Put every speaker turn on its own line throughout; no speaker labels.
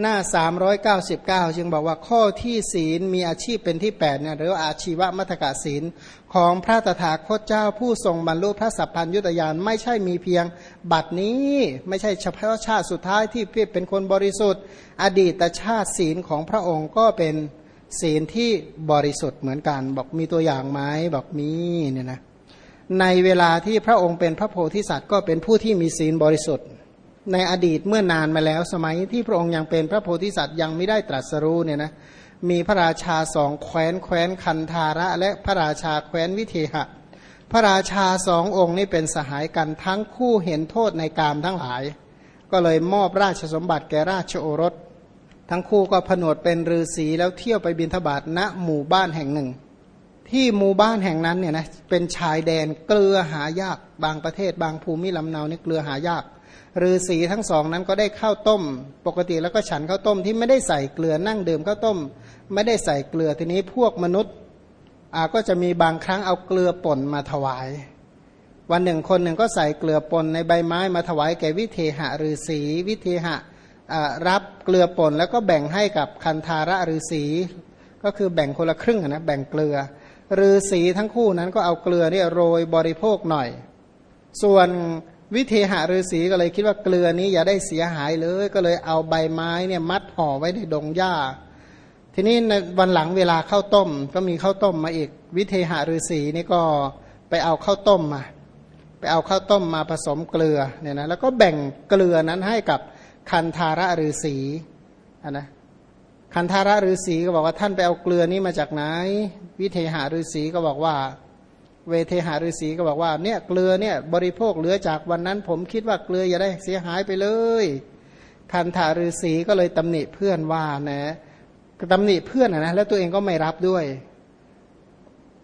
หน้า 399 จึงบอกว่าข้อที่ศีลมีอาชีพเป็นที่8เนี่ยหรือว่าอาชีวมัตกะศีลของพระตถาคตเจ้าผู้ทรงบรรลุพระสัพพัญยุตยานไม่ใช่มีเพียงบัดนี้ ไม่ใช่เฉพาะชาติสุดท้ายที่เป็นคนบริสุทธิ์ อดีตชาติศีลของพระองค์ก็เป็นศีลที่บริสุทธิ์เหมือนกันบอกมีตัวอย่างไหมบอกมีเนี่ยนะในเวลาที่พระองค์เป็นพระโพธิสัตว์ก็เป็นผู้ที่มีศีลบริสุทธิ์ ในอดีตเมื่อนานมาแล้วสมัยที่พระองค์ยังเป็นพระโพธิสัตว์ยังไม่ได้ตรัสรู้เนี่ยนะมีพระราชาสองแคว้นแคว้นคันธาระ และพระราชาแคว้นวิเทหะ พระราชาสององค์นี้เป็นสหายกันทั้งคู่เห็นโทษในกามทั้งหลาย ก็เลยมอบราชสมบัติแก่ราชโอรส ทั้งคู่ก็ผนวดเป็นฤาษีแล้วเที่ยวไปบินทบาทณหมู่บ้านแห่งหนึ่ง ที่หมู่บ้านแห่งนั้นเนี่ยนะเป็นชายแดนเกลือหายากบางประเทศ บางภูมิลำเนานี่เกลือหายากฤาษีทั้งสองนั้นก็ได้ข้าวต้ม ปกติแล้วก็ฉันข้าวต้มที่ไม่ได้ใส่เกลือนั่งดื่มข้าวต้ม ไม่ได้ใส่เกลือทีนี้พวกมนุษย์อก็จะมีบางครั้งเอาเกลือป่นมาถวาย วันหนึ่งคนหนึ่งก็ใส่เกลือป่นในใบไม้มาถวายแก่วิเทหะฤาษีวิเทหะรับเกลือป่นแล้วก็แบ่งให้กับคันธาระฤาษีก็คือแบ่งคนละครึ่งนะแบ่งเกลือ ฤาษีทั้งคู่นั้นก็เอาเกลือเนี่ยโรยบริโภคหน่อย ส่วนวิเทหฤาษีก็เลยคิดว่าเกลือนี้อย่าได้เสียหายเลย ก็เลยเอาใบไม้เนี่ยมัดห่อไว้ในดงหญ้า ทีนี้ในวันหลังเวลาข้าวต้ม ก็มีข้าวต้มมาอีก วิเทหฤาษีนี่ก็ไปเอาข้าวต้มมาไปเอาข้าวต้มมาผสมเกลือเนี่ยนะแล้วก็แบ่งเกลือนั้นให้กับคันธาระฤาษีนะ คันธาระฤาษีก็บอกว่าท่านไปเอาเกลือนี้มาจากไหน วิเทหฤาษีก็บอกว่า เวเทหาฤาษีก็บอกว่าเนี่ยเกลือเนี่ยบริโภคเหลือจากวันนั้น ผมคิดว่าเกลืออย่าได้เสียหายไปเลย คันธาฤาษีก็เลยตำหนิเพื่อนว่านะตำหนิเพื่อนนะแล้วตัวเองก็ไม่รับด้วย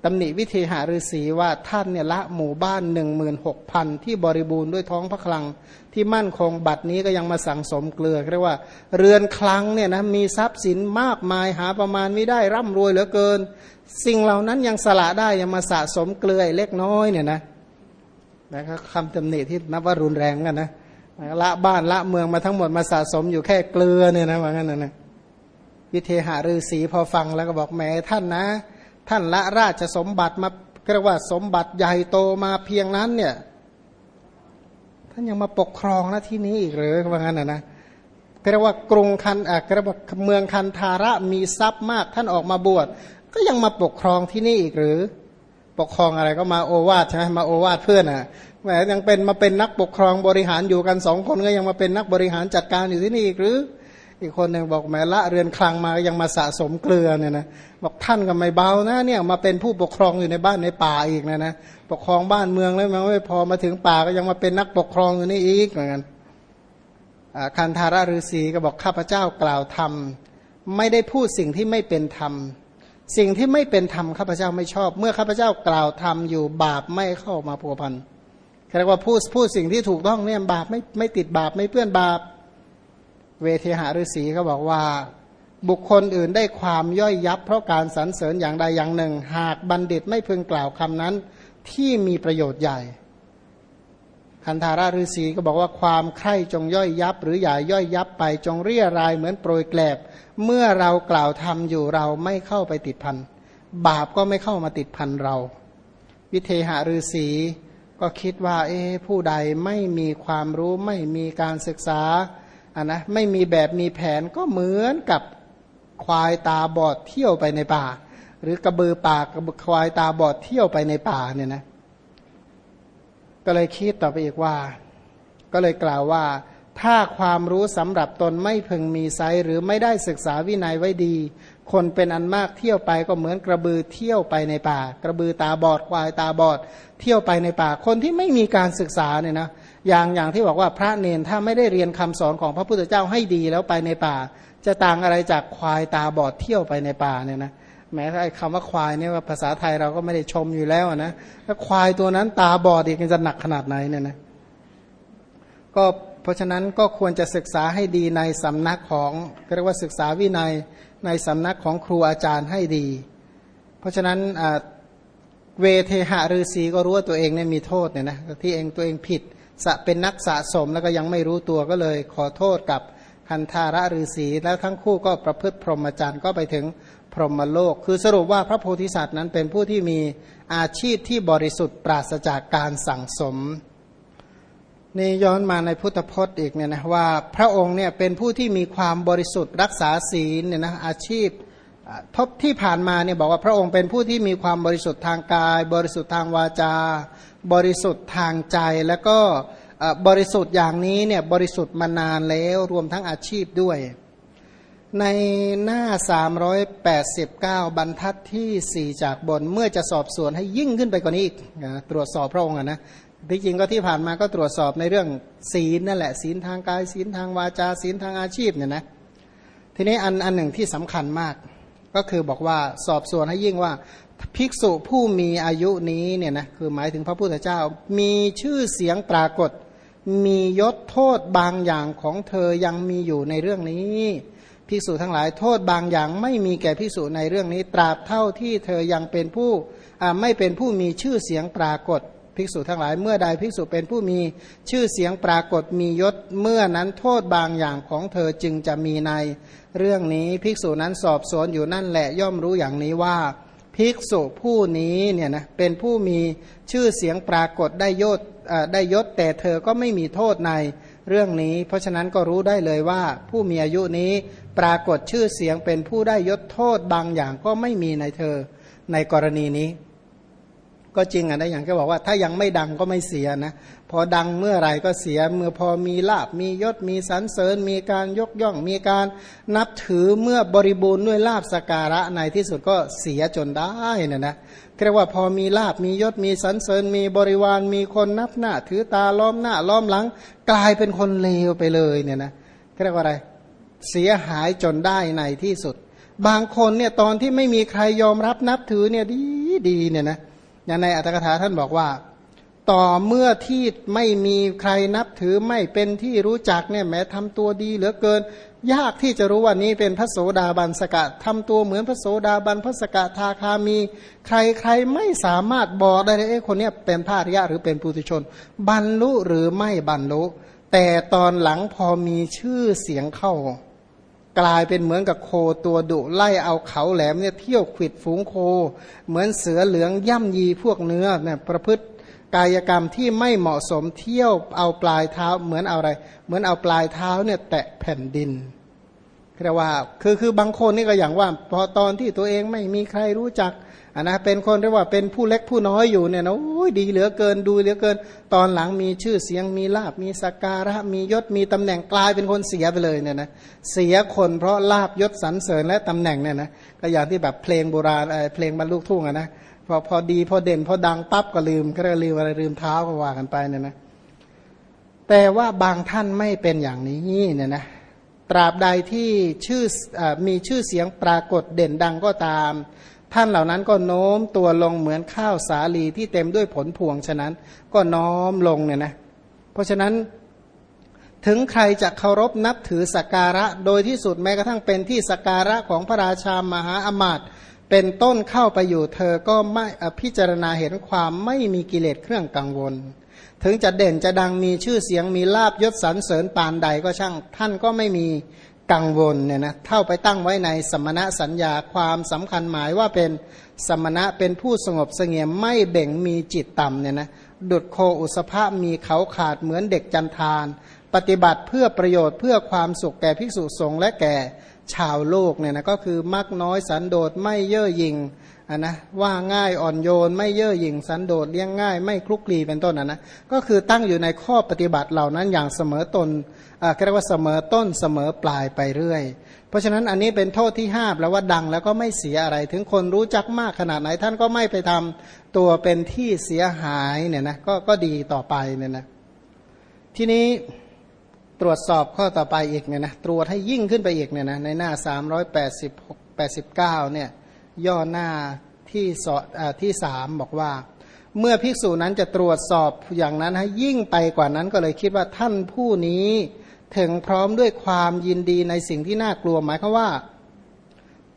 ตำหนิวิเทหาฤาษีว่าท่านเนี่ยละหมู่บ้านหนึ่งหมื่นหกพันที่บริบูรณ์ด้วยท้องพระคลัง ที่มั่นคงบัดนี้ก็ยังมาสั่งสมเกลือเรียกว่า เรือนคลังเนี่ยนะมีทรัพย์สินมากมายหาประมาณไม่ได้ร่ำรวยเหลือเกิน สิ่งเหล่านั้นยังสละได้ยังมาสะสมเกลือเล็กน้อยเนี่ยนะนะครับคำตำหนิที่นับว่ารุนแรงกันนะละบ้านละเมืองมาทั้งหมดมาสะสมอยู่แค่เกลือเนี่ยนะว่างั้นนะวิเทหาฤาษีพอฟังแล้วก็บอกแม้ท่านนะ ท่านละราชสมบัติมาเรียกว่าสมบัติใหญ่โตมาเพียงนั้นเนี่ย ท่านยังมาปกครองน้าที่นี้อีกหรือว่างั้นนะนะเรียกว่ากรุงคันอะเรียกว่าเมืองคันธาระมีทรัพย์มากท่านออกมาบวชก็ยังมาปกครองที่นี่อีกหรือ ปกครองอะไรก็มาโอวาทใช่ไหมมาโอวาทเพื่อนอะแหมยังเป็นมาเป็นนักปกครองบริหารอยู่กันสองคนก็ยังมาเป็นนักบริหารจัดการอยู่ที่นี่อีกหรือ อีกคนหนึ่งบอกแม่ละเรือนคลังมายังมาสะสมเกลือเนี่ยนะบอกท่านก็ไม่เบานะเนี่ยมาเป็นผู้ปกครองอยู่ในบ้านในป่าอีกนะนะปกครองบ้านเมืองแล้วมันไม่พอมาถึงป่าก็ยังมาเป็นนักปกครองอยู่นี่อีกเหมือนกันคันธาราฤาษีก็บอกข้าพเจ้ากล่าวธรรมไม่ได้พูดสิ่งที่ไม่เป็นธรรม สิ่งที่ไม่เป็นธรรมข้าพเจ้าไม่ชอบ เมื่อข้าพเจ้ากล่าวธรรมอยู่บาปไม่เข้ามาพัวพันเรียกว่าพูดพูดสิ่งที่ถูกต้องเนี่ยบาปไม่ไม่ติดบาปไม่เปื้อนบาป เวทีหาฤาษีเขาบอกว่า บุคคลอื่นได้ความย่อยยับ เพราะการสรรเสริญอย่างใดอย่างหนึ่ง หากบัณฑิตไม่พึงกล่าวคำนั้น ที่มีประโยชน์ใหญ่คันธาราฤาษีก็บอกว่าความใคร่จงย่อยยับ หรืออย่าย่อยยับไปจงเรียรายเหมือนโปรยแกลบ เมื่อเรากล่าวทำอยู่เราไม่เข้าไปติดพันบาปก็ไม่เข้ามาติดพันเรา วิเทหฤาษีก็คิดว่า เอ๊ผู้ใดไม่มีความรู้ไม่มีการศึกษา อะนะไม่มีแบบมีแผนก็เหมือนกับควายตาบอดเที่ยวไปในป่า หรือกระบือป่ากระบือควายตาบอดเที่ยวไปในป่าเนี่ยนะก็เลยคิดต่อไปอีกว่า ก็เลยกล่าวว่า ถ้าความรู้สำหรับตนไม่พึงมีไซหรือไม่ได้ศึกษาวินัยไว้ดี คนเป็นอันมากเที่ยวไปก็เหมือนกระบือเที่ยวไปในป่า กระบือตาบอดควายตาบอดเที่ยวไปในป่า คนที่ไม่มีการศึกษาเนี่ยนะ อย่างอย่างที่บอกว่าพระเนนถ้าไม่ได้เรียนคำสอนของพระพุทธเจ้าให้ดีแล้วไปในป่า จะต่างอะไรจากควายตาบอดเที่ยวไปในป่าเนี่ยนะแม้ไอ้คำว่าควายเนี่ยภาษาไทยเราก็ไม่ได้ชมอยู่แล้วนะถ้าควายตัวนั้นตาบอดอีกจะหนักขนาดไหนเนี่ยนะก็เพราะฉะนั้นก็ควรจะศึกษาให้ดีในสำนักของเรียกว่าศึกษาวินัยในสำนักของครูอาจารย์ให้ดี เพราะฉะนั้นเวเทหะฤาษีก็รู้ว่าตัวเองเนี่ยมีโทษเนี่ยนะที่เองตัวเองผิด สะเป็นนักสะสมแล้วก็ยังไม่รู้ตัวก็เลย ขอโทษกับคันธาระฤาษีแล้วทั้งคู่ก็ประพฤติพรหมจรรย์ก็ไปถึงพรหมโลก คือสรุปว่าพระโพธิสัตว์นั้นเป็นผู้ที่มีอาชีพที่บริสุทธิ์ปราศจากการสั่งสมนี่ย้อนมาในพุทธพจน์อีกเนี่ยนะว่าพระองค์เนี่ยเป็นผู้ที่มีความบริสุทธิ์รักษาศีลเนี่ยนะอาชีพ ทบที่ผ่านมาเนี่ยบอกว่าพระองค์เป็นผู้ที่มีความบริสุทธิ์ทางกาย บริสุทธิ์ทางวาจา บริสุทธิ์ทางใจแล้วก็บริสุทธิ์อย่างนี้เนี่ยบริสุทธิ์มานานแล้วรวมทั้งอาชีพด้วย ในหน้า 389 บรรทัดที่ 4 จากบนเมื่อจะสอบสวนให้ยิ่งขึ้นไปกว่านี้อีกตรวจสอบพระองค์นะที่จริงก็ที่ผ่านมาก็ตรวจสอบในเรื่องศีลนั่นแหละศีลทางกายศีลทางวาจาศีลทางอาชีพเนี่ยนะทีนี้อันอันหนึ่งที่สำคัญมาก ก็คือบอกว่าสอบสวนให้ยิ่งว่าภิกษุผู้มีอายุนี้เนี่ยนะคือหมายถึงพระพุทธเจ้า มีชื่อเสียงปรากฏ มียศโทษบางอย่างของเธอยังมีอยู่ในเรื่องนี้ภิกษุทั้งหลายโทษบางอย่างไม่มีแก่ภิกษุในเรื่องนี้ ตราบเท่าที่เธอยังเป็นผู้ไม่เป็นผู้มีชื่อเสียงปรากฏ ภิกษุทั้งหลายเมื่อใดภิกษุเป็นผู้มีชื่อเสียงปรากฏมียศเมื่อนั้นโทษบางอย่างของเธอจึงจะมีใน เรื่องนี้ภิกษุนั้นสอบสวนอยู่นั่นแหละย่อมรู้อย่างนี้ว่าภิกษุผู้นี้เนี่ยนะเป็นผู้มีชื่อเสียงปรากฏได้ยศได้ยศ แต่เธอก็ไม่มีโทษในเรื่องนี้ เพราะฉะนั้นก็รู้ได้เลยว่า ผู้มีอายุนี้ปรากฏชื่อเสียงเป็นผู้ได้ยศโทษบางอย่างก็ไม่มีในเธอในกรณีนี้ ก็จริงอะนะอย่างที่บอกว่าถ้ายังไม่ดังก็ไม่เสียนะพอดังเมื่อไหร่ก็เสียเมื่อพอมีลาบมียศมีสรรเสริญ มีการยกย่องมีการนับถือเมื่อบริบูรณ์ด้วยลาบสการะในที่สุดก็เสียจนได้นะนะเรียกว่าพอมีลาบมียศมีสรรเสริญ มีบริวารมีคนนับหน้า ถือตาล้อมหน้าล้อมหลัง กลายเป็นคนเลวไปเลยเนี่ยนะเรียกว่าอะไรเสียหายจนได้ในที่สุด บางคนเนี่ยตอนที่ไม่มีใครยอมรับนับถือเนี่ยดีดีเนี่ยนะ อย่างในอัตถกถาท่านบอกว่า ต่อเมื่อที่ไม่มีใครนับถือไม่เป็นที่รู้จักเนี่ยแม้ทำตัวดีเหลือเกิน ยากที่จะรู้ว่านี้เป็นพระโสดาบันสกะทำตัวเหมือนพระโสดาบันพระสกะทาคามี ใครใครไม่สามารถบอกได้เลยคนนี้เป็นพระอริยะหรือเป็นปุถุชน บรรลุหรือไม่บรรลุแต่ตอนหลังพอมีชื่อเสียงเข้า กลายเป็นเหมือนกับโคตัวดุไล่เอาเขาแหลมเนี่ยเที่ยวขิดฝูงโค เหมือนเสือเหลืองย่ำยีพวกเนื้อเนี่ยประพฤติกายกรรมที่ไม่เหมาะสมเที่ยวเอาปลายเท้าเหมือนเอาอะไร เหมือนเอาปลายเท้าเนี่ยแตะแผ่นดินเรียกว่าคือคือบางคนนี่ก็อย่างว่า พอตอนที่ตัวเองไม่มีใครรู้จัก อันนะเป็นคนเรียกว่าเป็นผู้เล็กผู้น้อยอยู่เนี่ยนะโอ้ยดีเหลือเกินดูเหลือเกิน ตอนหลังมีชื่อเสียงมีลาบมีสักการะ มียศมีตำแหน่งกลายเป็นคนเสียไปเลยเนี่ยนะเสียคนเพราะลาบยศสรรเสริญและตำแหน่งเนี่ยนะก็อย่างที่แบบเพลงโบราณเพลงบรรลุทุ่งอะนะพอพอดีพอเด่นพอดังปั๊บก็ลืมก็ลืมอะไรลืมเท้าก็ว่ากันไปเนี่ยนะแต่ว่าบางท่านไม่เป็นอย่างนี้เนี่ยนะตราบใดที่ชื่ออมีชื่อเสียงปรากฏเด่นดังก็ตาม ท่านเหล่านั้นก็โน้มตัวลงเหมือนข้าวสาลีที่เต็มด้วยผลพวงฉะนั้น ก็น้อมลงเนี่ยนะ เพราะฉะนั้นถึงใครจะเคารพนับถือสักการะ โดยที่สุดแม้กระทั่งเป็นที่สักการะของพระราชามหาอมาตย์เป็นต้นเข้าไปอยู่เธอก็ไม่พิจารณาเห็นความไม่มีกิเลสเครื่องกังวล ถึงจะเด่นจะดังมีชื่อเสียงมีลาบยศสรรเสริญปานใดก็ช่าง ท่านก็ไม่มี กังวลเนี่ยนะเท่าไปตั้งไว้ในสมณะสัญญาความสำคัญหมายว่าเป็นสมณะเป็นผู้สงบเสงี่ยมไม่เบ่งมีจิตต่ำเนี่ยนะดุดโคอุสภะมีเขาขาดเหมือนเด็กจันทาน ปฏิบัติเพื่อประโยชน์เพื่อความสุขแก่ภิกษุสงฆ์และแก่ ชาวโลกเนี่ยนะก็คือมักน้อยสันโดษไม่เย่อหยิ่งอะนะว่าง่ายอ่อนโยน ไม่เย่อหยิ่งสันโดษเลี้ยงง่าย ไม่คลุกคลีเป็นต้นนะนะก็คือตั้งอยู่ในข้อปฏิบัติเหล่านั้นอย่างเสมอตนอ่าเรียกว่าเสมอต้นเสมอปลายไปเรื่อย เพราะฉะนั้นอันนี้เป็นโทษที่ห้าแล้วว่าดังแล้วก็ไม่เสียอะไร ถึงคนรู้จักมากขนาดไหน ท่านก็ไม่ไปทำตัวเป็นที่เสียหายเนี่ยนะก็ก็ดีต่อไปเนี่ยนะทีนี้ ตรวจสอบข้อต่อไปอีกเนี่ยนะตรวจให้ยิ่งขึ้นไปอีกเนี่ยนะในหน้า 386 89เนี่ยย่อหน้าที่สอที่สามบอกว่า เมื่อภิกษุนั้นจะตรวจสอบอย่างนั้นให้ยิ่งไปกว่านั้นก็เลยคิดว่าท่านผู้นี้ถึงพร้อมด้วยความยินดีในสิ่งที่น่ากลัวหมายคือว่า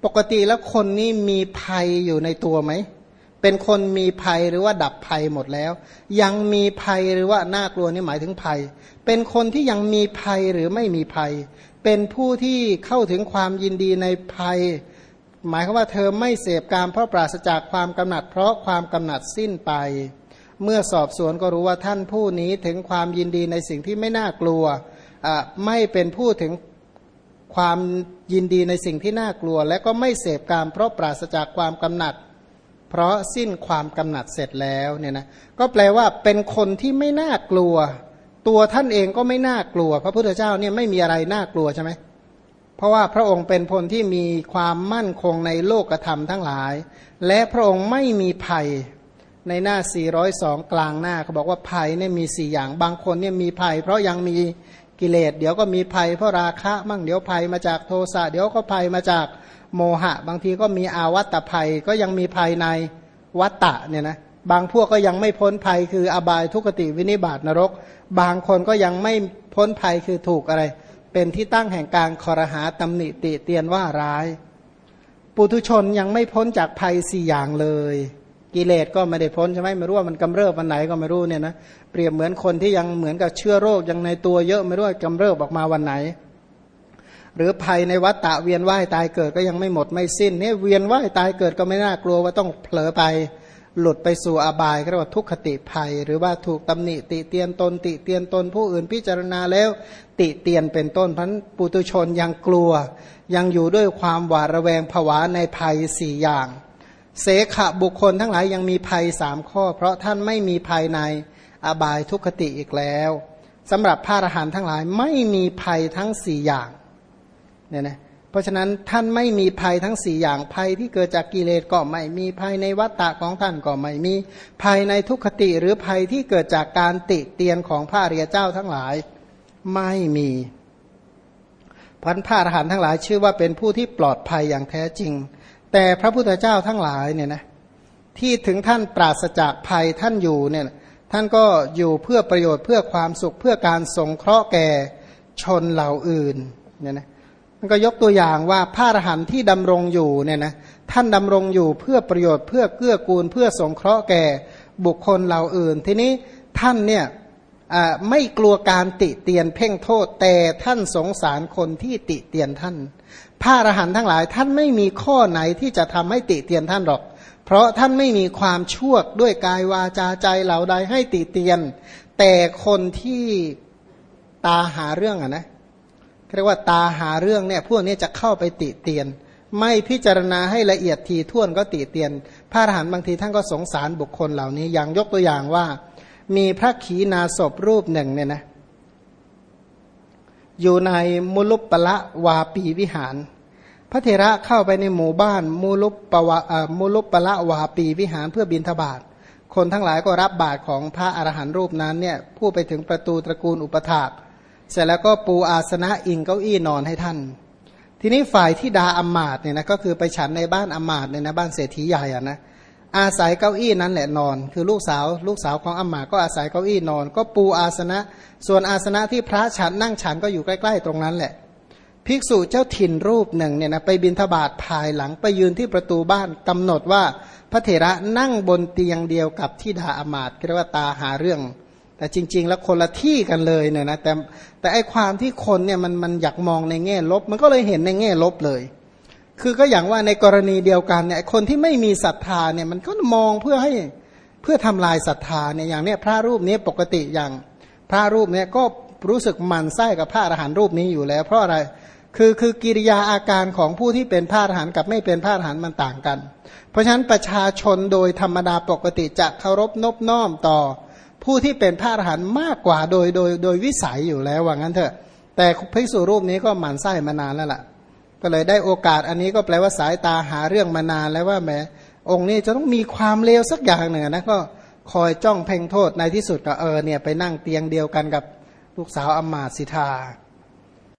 ปกติแล้วคนนี้มีภัยอยู่ในตัวไหม เป็นคนมีภัยหรือว่าดับภัยหมดแล้ว ยังมีภัยหรือว่าน่ากลัวนี่หมายถึงภัย เป็นคนที่ยังมีภัยหรือไม่มีภัย เป็นผู้ที่เข้าถึงความยินดีในภัย หมายความว่าเธอไม่เสพการเพราะปราศจากความกำหนัด เพราะความกำหนัดสิ้นไป เมื่อสอบสวนก็รู้ว่าท่านผู้นี้ถึงความยินดีในสิ่งที่ไม่น่ากลัวไม่เป็นผู้ถึงความยินดีในสิ่งที่น่ากลัว และก็ไม่เสพการเพราะปราศจากความกำหนัดเพราะสิ้นความกำหนัดเสร็จแล้วเนี่ยนะก็แปลว่าเป็นคนที่ไม่น่ากลัว ตัวท่านเองก็ไม่น่ากลัว พระพุทธเจ้าเนี่ยไม่มีอะไรน่ากลัวใช่ไหมเพราะว่าพระองค์เป็นคนที่มีความมั่นคงในโลกธรรมทั้งหลาย และพระองค์ไม่มีภัยในหน้า 402 กลางหน้าเขาบอกว่าภัยเนี่ยมี4อย่างบางคนเนี่ยมีภัย เพราะยังมีกิเลส เดี๋ยวก็มีภัยเพราะราคะมั่งเดี๋ยวภัยมาจากโทสะเดี๋ยวก็ภัยมาจาก โมหะ บางทีก็มีอาวัตตภัยก็ยังมีภัยในวัตตะเนี่ยนะบางพวกก็ยังไม่พ้นภัยคืออบายทุกติวินิบาตนรก บางคนก็ยังไม่พ้นภัยคือถูกอะไร เป็นที่ตั้งแห่งการคอรหาตำหนิติเตียนว่าร้าย ปุถุชนยังไม่พ้นจากภัยสี่อย่างเลย กิเลสก็ไม่ได้พ้นใช่ไหมไม่รู้ว่ามันกำเริบวันไหนก็ไม่รู้เนี่ยนะเปรียบเหมือนคนที่ยังเหมือนกับเชื้อโรคยังในตัวเยอะไม่รู้ว่ากำเริบออกมาวันไหน หรือภัยในวัฏฏะเวียนว่ายตายเกิดก็ยังไม่หมดไม่สิ้นเนี่ยเวียนว่ายตายเกิดก็ไม่น่ากลัวว่าต้องเผลอไปหลุดไปสู่อบายก็เรียกว่าทุกขติภัย หรือว่าถูกตำหนิติเตียนตน ติเตียนตนผู้อื่นพิจารณาแล้วติเตียนเป็นต้นพันปุตุชนยังกลัว ยังอยู่ด้วยความหวาดระแวงผวาในภัยสี่อย่าง เสขะบุคคลทั้งหลายยังมีภัยสามข้อ เพราะท่านไม่มีภัยในอบายทุกขติอีกแล้วสำหรับพระอรหันต์ทั้งหลายไม่มีภัยทั้งสี่อย่าง เนี่ยนะเพราะฉะนั้นท่านไม่มีภัยทั้งสี่อย่างภัยที่เกิดจากกิเลสก็ไม่มีภัยในวัฏฏะของท่านก็ไม่มีภัยในทุกขติหรือภัยที่เกิดจากการติเตียนของพระเรียเจ้าทั้งหลายไม่มีพันพระอรหันต์ทั้งหลายชื่อว่าเป็นผู้ที่ปลอดภัยอย่างแท้จริง แต่พระพุทธเจ้าทั้งหลายเนี่ยนะที่ถึงท่านปราศจากภัยท่านอยู่เนี่ยท่านก็อยู่เพื่อประโยชน์เพื่อความสุขเพื่อการสงเคราะห์แก่ชนเหล่าอื่นเนี่ยนะ มันก็ยกตัวอย่างว่าพระอรหันต์ที่ดำรงอยู่เนี่ยนะท่านดำรงอยู่เพื่อประโยชน์เพื่อเกื้อกูล เพื่อสงเคราะห์แก่บุคคลเหล่าอื่น ทีนี้ท่านเนี่ยไม่กลัวการติเตียนเพ่งโทษ แต่ท่านสงสารคนที่ติเตียนท่าน พระอรหันต์ทั้งหลายท่านไม่มีข้อไหนที่จะทำให้ติเตียนท่านหรอก เพราะท่านไม่มีความชั่วด้วยกายวาจาใจเหล่าใดให้ติเตียน แต่คนที่ตาหาเรื่องอะนะเเรียกว่าตาหาเรื่องเนี่ยพวกนี้จะเข้าไปติเตียน ไม่พิจารณาให้ละเอียดทีท่วนก็ติเตียน พระอรหันต์บางทีท่านก็สงสารบุคคลเหล่านี้อย่างยกตัวอย่างว่า มีพระขีณาสพรูปหนึ่งเนี่ยนะอยู่ในมุลุปปละวาปีวิหาร พระเถระเข้าไปในหมู่บ้านมุลุปปวะมุลุปปละวาปีวิหารเพื่อบินทบาทคนทั้งหลายก็รับบาตรของพระอรหันต์รูปนั้นเนี่ยผู้ไปถึงประตูตระกูลอุปถาก เสร็จแล้วก็ปูอาสนะอิงเก้าอี้นอนให้ท่าน ทีนี้ฝ่ายที่ดาอัมมาดเนี่ยนะก็คือไปฉันในบ้านอัมมาดเนี่ยนะบ้านเศรษฐีใหญ่อะนะอาศัยเก้าอี้นั้นแหละนอน คือลูกสาว ลูกสาวของอัมมาก็อาศัยเก้าอี้นอน ก็ปูอาสนะ ส่วนอาสนะที่พระฉันนั่งฉันก็อยู่ใกล้ ๆ ตรงนั้นแหละ ภิกษุเจ้าถิ่นรูปหนึ่งเนี่ยนะไปบินทบาทภายหลังไปยืนที่ประตูบ้านกำหนดว่าพระเถระนั่งบนเตียงเดียวกับที่ดาอมาตเรียกว่าตาหาเรื่อง แต่จริง ๆ แล้วคนละที่กันเลยเนี่ยนะแต่แต่ไอความที่คนเนี่ยมันมันอยากมองในแง่ลบ มันก็เลยเห็นในแง่ลบเลย คือก็อย่างว่าในกรณีเดียวกันเนี่ยคนที่ไม่มีศรัทธาเนี่ยมันก็มองเพื่อให้เพื่อทำลายศรัทธาเนี่ยอย่างเนี้ยพระรูปนี้ปกติอย่างพระรูปเนี้ยก็รู้สึกมันไส้กับพระอรหันต์รูปนี้อยู่แล้ว เพราะอะไรคือคือกิริยาอาการของผู้ที่เป็นพระอรหันต์กับไม่เป็นพระอรหันต์มันต่างกัน เพราะฉะนั้นประชาชนโดยธรรมดาปกติจะเคารพนบน้อมต่อ ผู้ที่เป็นพระอรหันต์มากกว่าโดยโดยโดยวิสัยอยู่แล้วว่างั้นเถอะ แต่ภิกษุรูปนี้ก็หมั่นไส้มานานแล้วล่ะ ก็เลยได้โอกาสอันนี้ก็แปลว่าสายตาหาเรื่องมานานแล้วว่าแหมองค์นี้จะต้องมีความเลวสักอย่างหนึ่งนะก็คอยจ้องเพ่งโทษในที่สุดก็เออเนี่ยไปนั่งเตียงเดียวกันกับลูกสาวอมมาสิทา